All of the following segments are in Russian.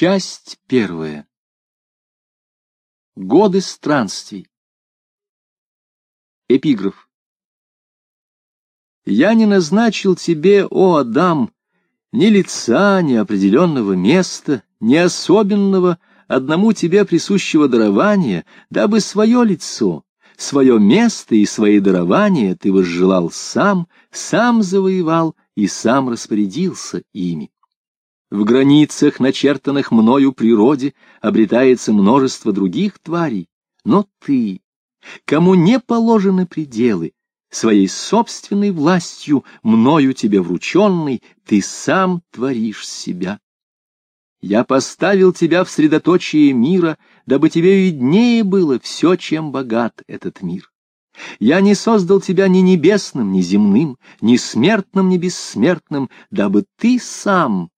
Часть первая. Годы странствий. Эпиграф. Я не назначил тебе, о Адам, ни лица, ни определенного места, ни особенного, одному тебе присущего дарования, дабы свое лицо, свое место и свои дарования ты возжелал сам, сам завоевал и сам распорядился ими. В границах, начертанных мною природе, обретается множество других тварей, но ты, кому не положены пределы, своей собственной властью, мною тебе врученный, ты сам творишь себя. Я поставил тебя в средоточие мира, дабы тебе виднее было все, чем богат этот мир. Я не создал тебя ни небесным, ни земным, ни смертным, ни бессмертным, дабы ты сам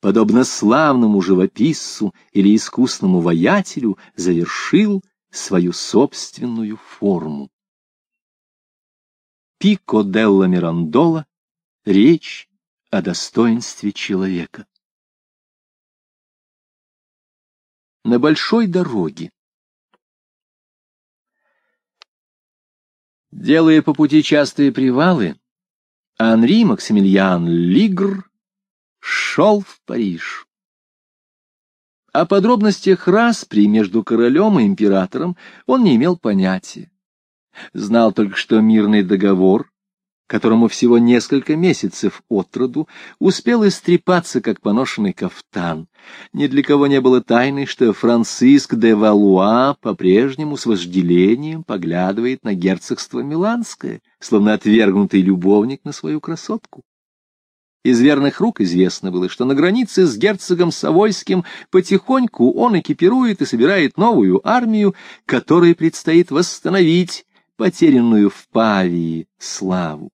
подобно славному живописцу или искусному воятелю, завершил свою собственную форму. Пико делла Мирандола речь о достоинстве человека. На большой дороге. Делая по пути частые привалы, Анри Максимилиан Лигр шел в Париж. О подробностях распри между королем и императором он не имел понятия. Знал только, что мирный договор, которому всего несколько месяцев от роду, успел истрепаться, как поношенный кафтан. Ни для кого не было тайны, что Франциск де Валуа по-прежнему с вожделением поглядывает на герцогство Миланское, словно отвергнутый любовник на свою красотку. Из верных рук известно было, что на границе с герцогом Савойским потихоньку он экипирует и собирает новую армию, которой предстоит восстановить потерянную в Павии славу.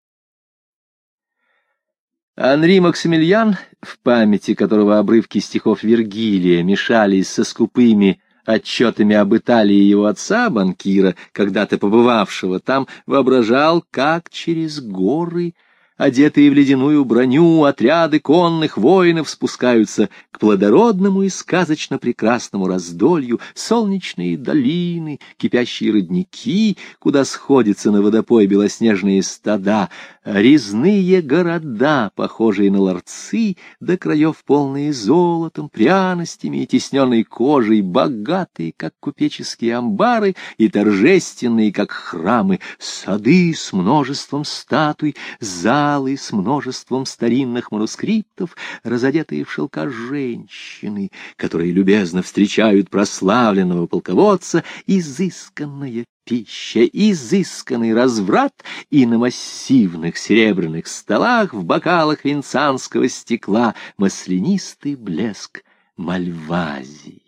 Анри Максимилиан, в памяти которого обрывки стихов Вергилия мешались со скупыми отчетами об Италии его отца, банкира, когда-то побывавшего там, воображал, как через горы одетые в ледяную броню, отряды конных воинов спускаются к плодородному и сказочно прекрасному раздолью, солнечные долины, кипящие родники, куда сходятся на водопой белоснежные стада, резные города, похожие на ларцы, до краев полные золотом, пряностями и тесненной кожей, богатые, как купеческие амбары, и торжественные, как храмы, сады с множеством статуй, залы с множеством старинных манускриптов, разодетые в шелка женщины, которые любезно встречают прославленного полководца, изысканная пища, изысканный разврат и на массивных серебряных столах в бокалах венцанского стекла маслянистый блеск мальвазии.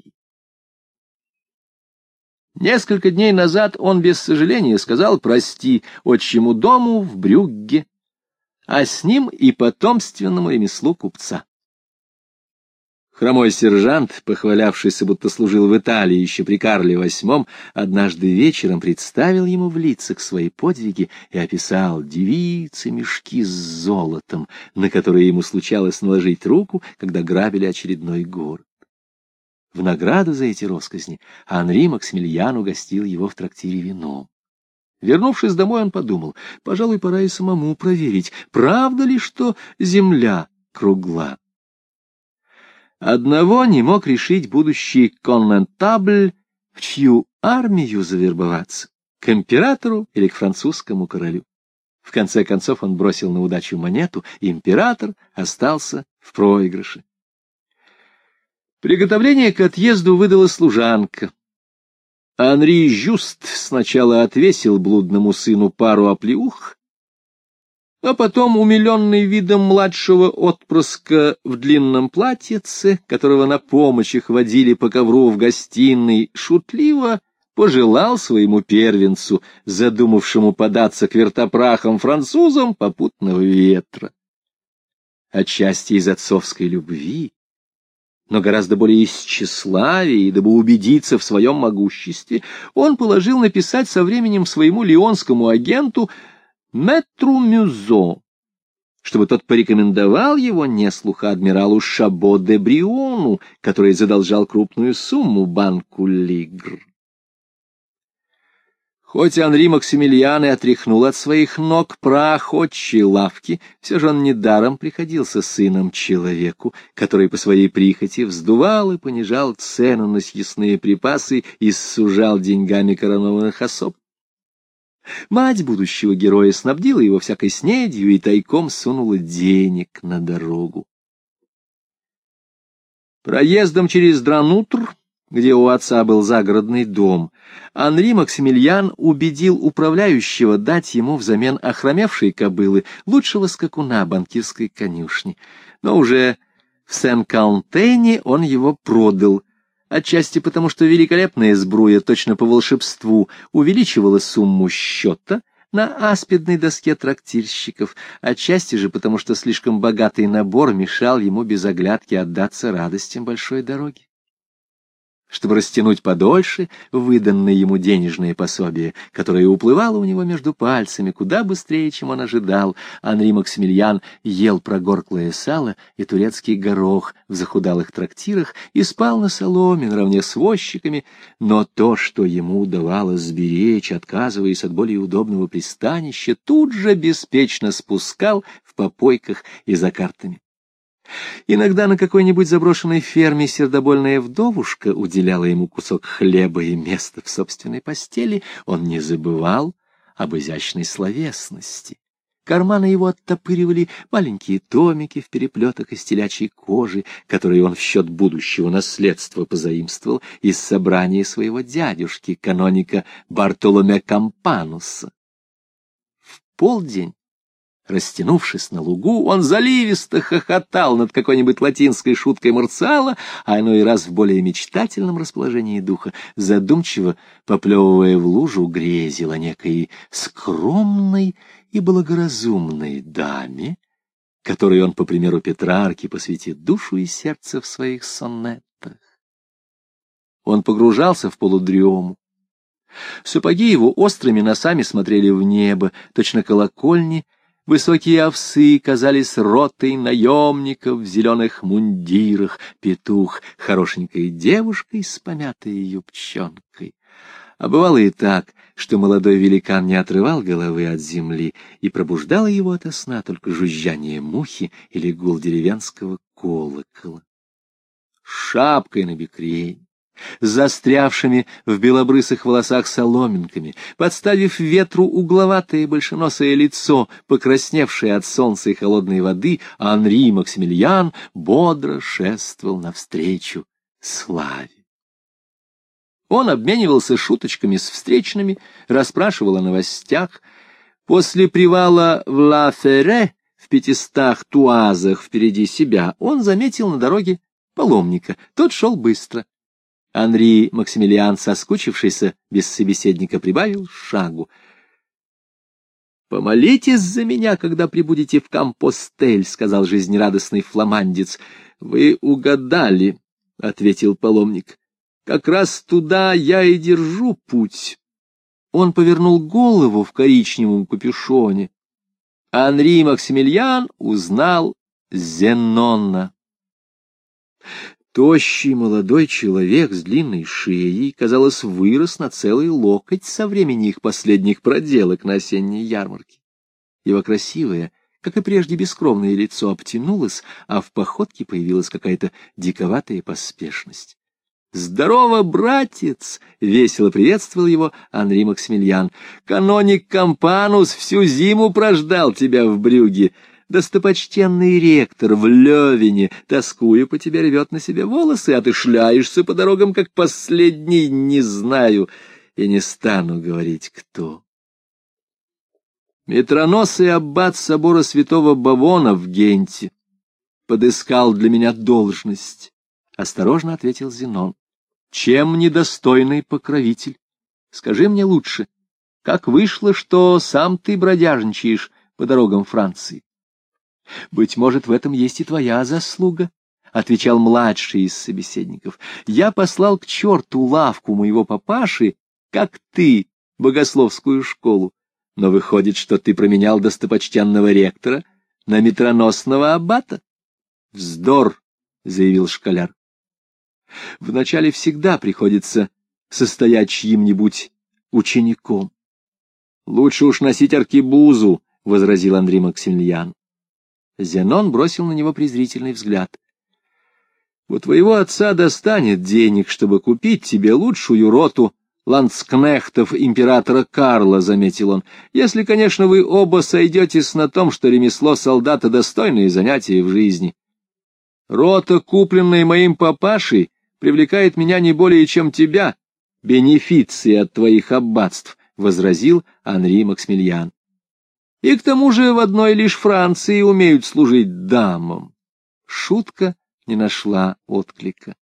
Несколько дней назад он без сожаления сказал «прости» отчему дому в Брюгге, а с ним и потомственному ремеслу купца. Хромой сержант, похвалявшийся, будто служил в Италии еще при Карле VIII, однажды вечером представил ему в лицах свои подвиги и описал девицы мешки с золотом, на которые ему случалось наложить руку, когда грабили очередной город. В награду за эти росказни Анри Максимилиан угостил его в трактире вином. Вернувшись домой, он подумал, пожалуй, пора и самому проверить, правда ли, что земля кругла. Одного не мог решить будущий коннентабль, в чью армию завербоваться, к императору или к французскому королю. В конце концов он бросил на удачу монету, и император остался в проигрыше. Приготовление к отъезду выдала служанка. Анри Жюст сначала отвесил блудному сыну пару оплеух, а потом, умиленный видом младшего отпрыска в длинном платьице, которого на помощь их водили по ковру в гостиной, шутливо пожелал своему первенцу, задумавшему податься к вертопрахам французам, попутного ветра. Отчасти из отцовской любви, но гораздо более из тщеславия, и дабы убедиться в своем могуществе, он положил написать со временем своему леонскому агенту Метру Мюзо, чтобы тот порекомендовал его неслуха адмиралу Шабо де Бриону, который задолжал крупную сумму банку Лигр. Хоть Анри Максимилиан и отряхнул от своих ног прах отчей лавки, все же он недаром приходился сыном человеку, который по своей прихоти вздувал и понижал цену на съестные припасы и сужал деньгами коронованных особ. Мать будущего героя снабдила его всякой снедью и тайком сунула денег на дорогу. Проездом через Дранутр где у отца был загородный дом, Анри Максимилиан убедил управляющего дать ему взамен охромевшей кобылы лучшего скакуна банкирской конюшни. Но уже в Сен-Каунтене он его продал, отчасти потому, что великолепная сбруя точно по волшебству увеличивала сумму счета на аспидной доске трактирщиков, отчасти же потому, что слишком богатый набор мешал ему без оглядки отдаться радостям большой дороги чтобы растянуть подольше выданное ему денежное пособие, которое уплывало у него между пальцами куда быстрее, чем он ожидал. Анри Максимилиан ел прогорклое сало и турецкий горох в захудалых трактирах и спал на соломе наравне с возчиками, но то, что ему удавалось сберечь, отказываясь от более удобного пристанища, тут же беспечно спускал в попойках и за картами. Иногда на какой-нибудь заброшенной ферме сердобольная вдовушка уделяла ему кусок хлеба и место в собственной постели, он не забывал об изящной словесности. Карманы его оттопыривали маленькие томики в переплетах из телячьей кожи, которые он в счет будущего наследства позаимствовал из собрания своего дядюшки, каноника Бартоломе Кампануса. В полдень Растянувшись на лугу, он заливисто хохотал над какой-нибудь латинской шуткой Марциала, а иной раз в более мечтательном расположении духа, задумчиво поплевывая в лужу, грезил о некой скромной и благоразумной даме, которой он, по примеру Петрарки, посвятит душу и сердце в своих сонетах. Он погружался в полудрему. Сапоги его острыми носами смотрели в небо, точно колокольни, Высокие овсы казались ротой наемников в зеленых мундирах, петух — хорошенькой девушкой с помятой юбчонкой. А бывало и так, что молодой великан не отрывал головы от земли, и пробуждало его ото сна только жужжание мухи или гул деревенского колокола. Шапкой на бекрень, застрявшими в белобрысых волосах соломинками, подставив ветру угловатое большеносое лицо, покрасневшее от солнца и холодной воды, Анри Максимилиан бодро шествовал навстречу славе. Он обменивался шуточками с встречными, расспрашивал о новостях. После привала в Ла-Ферре в пятистах туазах впереди себя он заметил на дороге паломника. Тот шел быстро. Анри Максимилиан, соскучившийся без собеседника, прибавил шагу. «Помолитесь за меня, когда прибудете в Кампостель», — сказал жизнерадостный фламандец. «Вы угадали», — ответил паломник. «Как раз туда я и держу путь». Он повернул голову в коричневом капюшоне. Анри Максимилиан узнал Зенонна. Тощий молодой человек с длинной шеей, казалось, вырос на целый локоть со времени их последних проделок на осенней ярмарке. Его красивое, как и прежде бескровное лицо обтянулось, а в походке появилась какая-то диковатая поспешность. «Здорово, братец!» — весело приветствовал его Анри Максимилиан. «Каноник Кампанус всю зиму прождал тебя в брюге достопочтенный ректор в Левине, тоскуя по тебе, рвет на себе волосы, а ты шляешься по дорогам, как последний, не знаю, и не стану говорить, кто. Метроносый аббат собора святого Бавона в Генте подыскал для меня должность, — осторожно ответил Зенон. Чем недостойный покровитель? Скажи мне лучше, как вышло, что сам ты бродяжничаешь по дорогам Франции? — Быть может, в этом есть и твоя заслуга, — отвечал младший из собеседников. — Я послал к черту лавку моего папаши, как ты, богословскую школу. Но выходит, что ты променял достопочтенного ректора на метроносного аббата? Вздор, — заявил школяр. Вначале всегда приходится состоять чьим-нибудь учеником. Лучше уж носить аркибузу, — возразил Андрей Максимilian. Зенон бросил на него презрительный взгляд. — У твоего отца достанет денег, чтобы купить тебе лучшую роту ландскнехтов императора Карла, — заметил он, — если, конечно, вы оба сойдетесь на том, что ремесло солдата — достойное занятие в жизни. Рота, купленная моим папашей, привлекает меня не более, чем тебя, бенефиции от твоих аббатств, — возразил Анри Максимилиан. И к тому же в одной лишь Франции умеют служить дамам. Шутка не нашла отклика.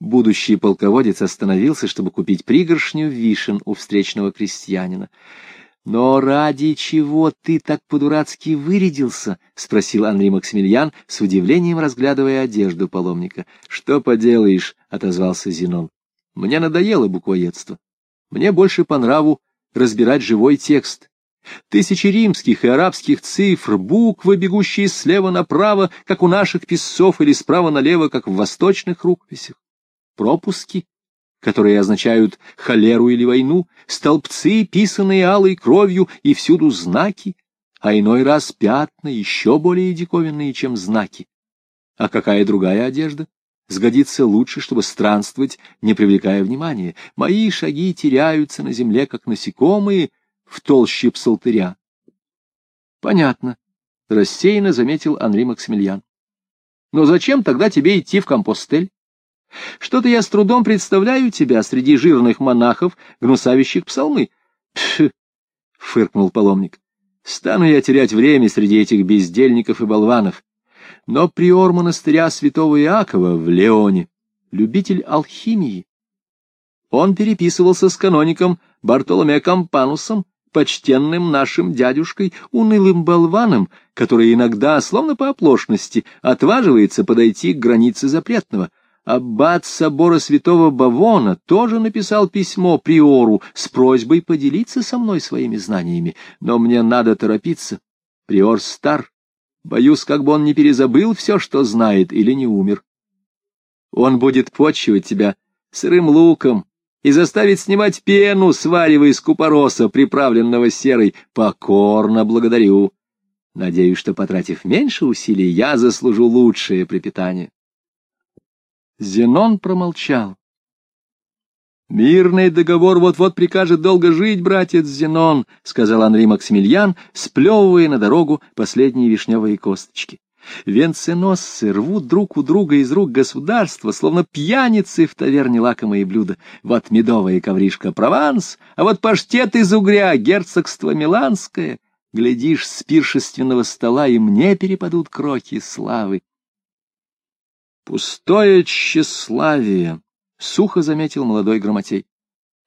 Будущий полководец остановился, чтобы купить пригоршню вишен у встречного крестьянина. — Но ради чего ты так по-дурацки вырядился? — спросил Андрей Максимилиан, с удивлением разглядывая одежду паломника. — Что поделаешь? — отозвался Зенон. — Мне надоело буквоедство. Мне больше по нраву разбирать живой текст. Тысячи римских и арабских цифр, буквы, бегущие слева направо, как у наших писцов, или справа налево, как в восточных рукописях. Пропуски, которые означают холеру или войну, столбцы, писанные алой кровью, и всюду знаки, а иной раз пятна, еще более диковинные, чем знаки. А какая другая одежда? Сгодится лучше, чтобы странствовать, не привлекая внимания. Мои шаги теряются на земле, как насекомые, в толще псалтыря. — Понятно, — рассеянно заметил Анри Максимилиан. — Но зачем тогда тебе идти в Компостель? Что-то я с трудом представляю тебя среди жирных монахов, гнусавящих псалмы. — фыркнул паломник. — Стану я терять время среди этих бездельников и болванов. Но приор монастыря святого Иакова в Леоне, любитель алхимии. Он переписывался с каноником Бартоломе Кампанусом, почтенным нашим дядюшкой, унылым болваном, который иногда, словно по оплошности, отваживается подойти к границе запретного. Аббат собора святого Бавона тоже написал письмо приору с просьбой поделиться со мной своими знаниями, но мне надо торопиться. Приор стар, боюсь, как бы он не перезабыл все, что знает, или не умер. Он будет почивать тебя сырым луком, и заставить снимать пену, сваривая из купороса, приправленного серой. Покорно благодарю. Надеюсь, что, потратив меньше усилий, я заслужу лучшее припитание. Зенон промолчал. «Мирный договор вот-вот прикажет долго жить, братец Зенон», — сказал Андрей Максимилиан, сплевывая на дорогу последние вишневые косточки. Венценосцы рвут друг у друга из рук государства, словно пьяницы в таверне лакомые блюда. Вот медовая ковришка Прованс, а вот паштет из угря, герцогство Миланское. Глядишь, с пиршественного стола и мне перепадут кроки славы. Пустое тщеславие, — сухо заметил молодой грамотей.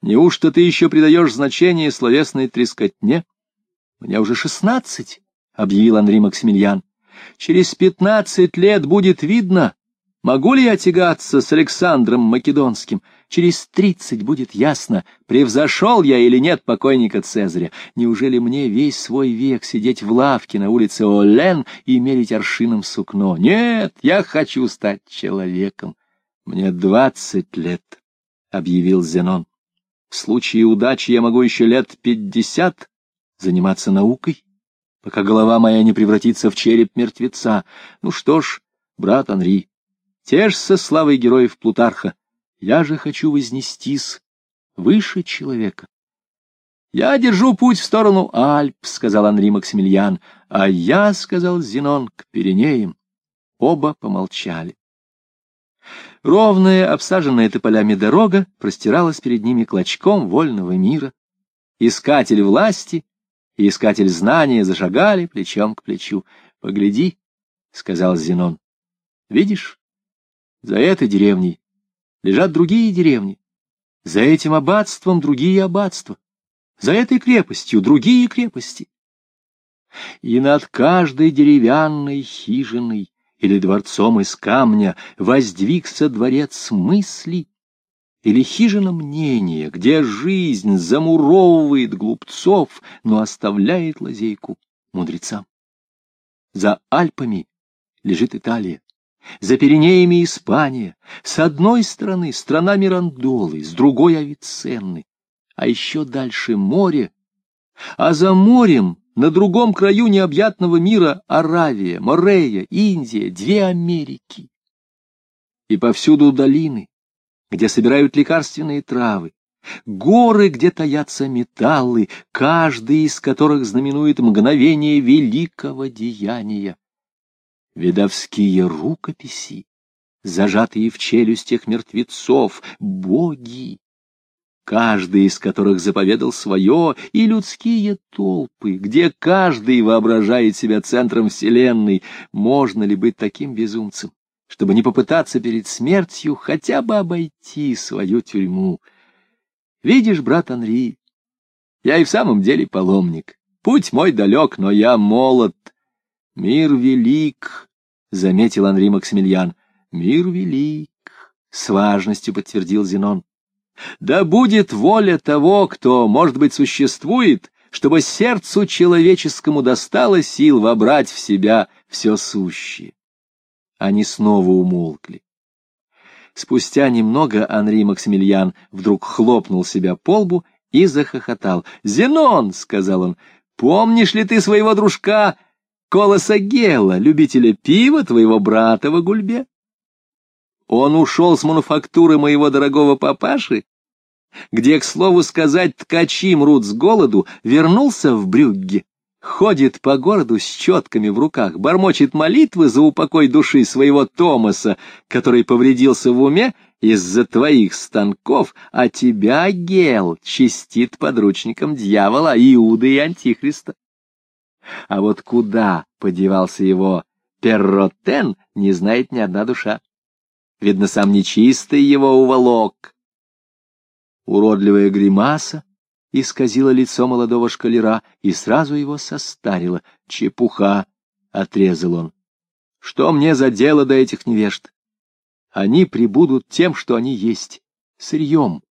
Неужто ты еще придаешь значение словесной трескотне? Мне уже шестнадцать, — объявил Андрей Максимилиан. Через пятнадцать лет будет видно, могу ли я тягаться с Александром Македонским. Через тридцать будет ясно, превзошел я или нет покойника Цезаря. Неужели мне весь свой век сидеть в лавке на улице Олен и мерить аршином сукно? Нет, я хочу стать человеком. Мне двадцать лет, — объявил Зенон. В случае удачи я могу еще лет пятьдесят заниматься наукой пока голова моя не превратится в череп мертвеца. Ну что ж, брат Анри, тешься славой героев Плутарха. Я же хочу вознестись выше человека. «Я держу путь в сторону Альп», — сказал Анри Максимилиан, — «а я», — сказал Зенон, — «к Пиренеям». Оба помолчали. Ровная, обсаженная тополями дорога простиралась перед ними клочком вольного мира. Искатель власти и искатель знания зашагали плечом к плечу. — Погляди, — сказал Зенон. — Видишь, за этой деревней лежат другие деревни, за этим аббатством другие аббатства, за этой крепостью другие крепости. И над каждой деревянной хижиной или дворцом из камня воздвигся дворец мысли, или хижина мнения, где жизнь замуровывает глупцов, но оставляет лазейку мудрецам. За Альпами лежит Италия. За Пиренеями Испания. С одной стороны страна Мирандолы, с другой — Авиценны. А еще дальше море. А за морем, на другом краю необъятного мира, Аравия, Морея, Индия, две Америки. И повсюду долины, где собирают лекарственные травы, горы, где таятся металлы, каждый из которых знаменует мгновение великого деяния. Видовские рукописи, зажатые в челюстях мертвецов, боги, каждый из которых заповедал свое, и людские толпы, где каждый воображает себя центром вселенной, можно ли быть таким безумцем, чтобы не попытаться перед смертью хотя бы обойти свою тюрьму? Видишь, брат Анри, я и в самом деле паломник. Путь мой далек, но я молод, Мир велик, — заметил Анри Максимилиан. Мир велик, — с важностью подтвердил Зенон. Да будет воля того, кто, может быть, существует, чтобы сердцу человеческому достало сил вобрать в себя все сущее. Они снова умолкли. Спустя немного Анри Максимилиан вдруг хлопнул себя по лбу и захохотал. «Зенон!» — сказал он. «Помнишь ли ты своего дружка Колоса Гела, любителя пива твоего брата в Гульбе. Он ушел с мануфактуры моего дорогого папаши, где, к слову сказать, ткачи мрут с голоду, вернулся в Брюгге, ходит по городу с четками в руках, бормочет молитвы за упокой души своего Томаса, который повредился в уме из-за твоих станков, а тебя, Гел, чистит подручником дьявола, Иуда и Антихриста. А вот куда подевался его перротен, не знает ни одна душа. Видно, сам нечистый его уволок. Уродливая гримаса исказила лицо молодого шкалера и сразу его состарила. Чепуха, — отрезал он. Что мне за дело до этих невежд? Они прибудут тем, что они есть, сырьем,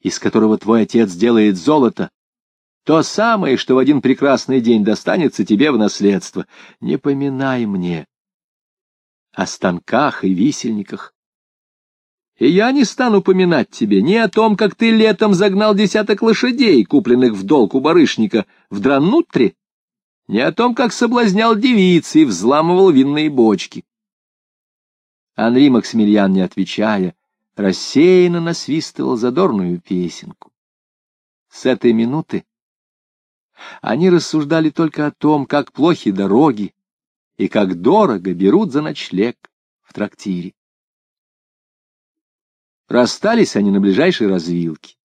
из которого твой отец делает золото, то самое, что в один прекрасный день достанется тебе в наследство. Не поминай мне о станках и висельниках. И я не стану поминать тебе ни о том, как ты летом загнал десяток лошадей, купленных в долг у барышника, в Дранутре, ни о том, как соблазнял девицы и взламывал винные бочки. Анри Максимилиан, не отвечая, рассеянно насвистывал задорную песенку. С этой минуты они рассуждали только о том, как плохи дороги и как дорого берут за ночлег в трактире. Расстались они на ближайшей развилке.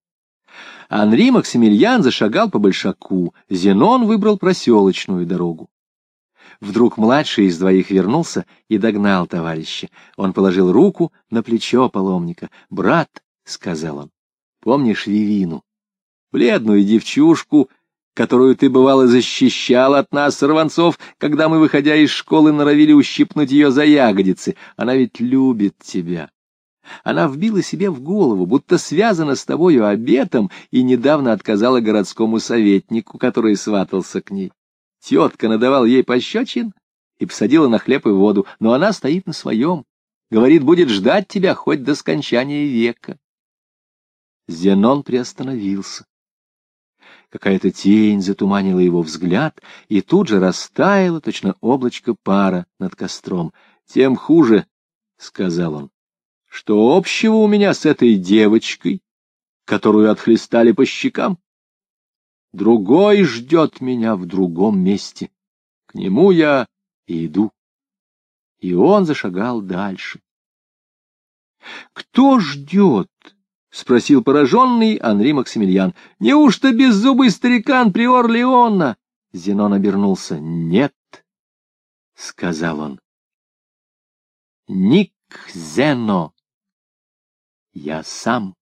Анри Максимилиан зашагал по большаку, Зенон выбрал проселочную дорогу. Вдруг младший из двоих вернулся и догнал товарища. Он положил руку на плечо паломника. «Брат», — сказал он, — «помнишь Вивину, бледную девчушку которую ты, бывало, защищал от нас, сорванцов, когда мы, выходя из школы, норовили ущипнуть ее за ягодицы. Она ведь любит тебя. Она вбила себе в голову, будто связана с тобою обетом, и недавно отказала городскому советнику, который сватался к ней. Тетка надавал ей пощечин и посадила на хлеб и воду, но она стоит на своем. Говорит, будет ждать тебя хоть до скончания века. Зенон приостановился. Какая-то тень затуманила его взгляд и тут же растаяла, точно облачко пара над костром. «Тем хуже», — сказал он, — «что общего у меня с этой девочкой, которую отхлестали по щекам? Другой ждет меня в другом месте. К нему я и иду». И он зашагал дальше. «Кто ждет?» — спросил пораженный Анри Максимилиан. — Неужто беззубый старикан приор Леона? Зенон обернулся. — Нет, — сказал он. — Ник Зено. Я сам.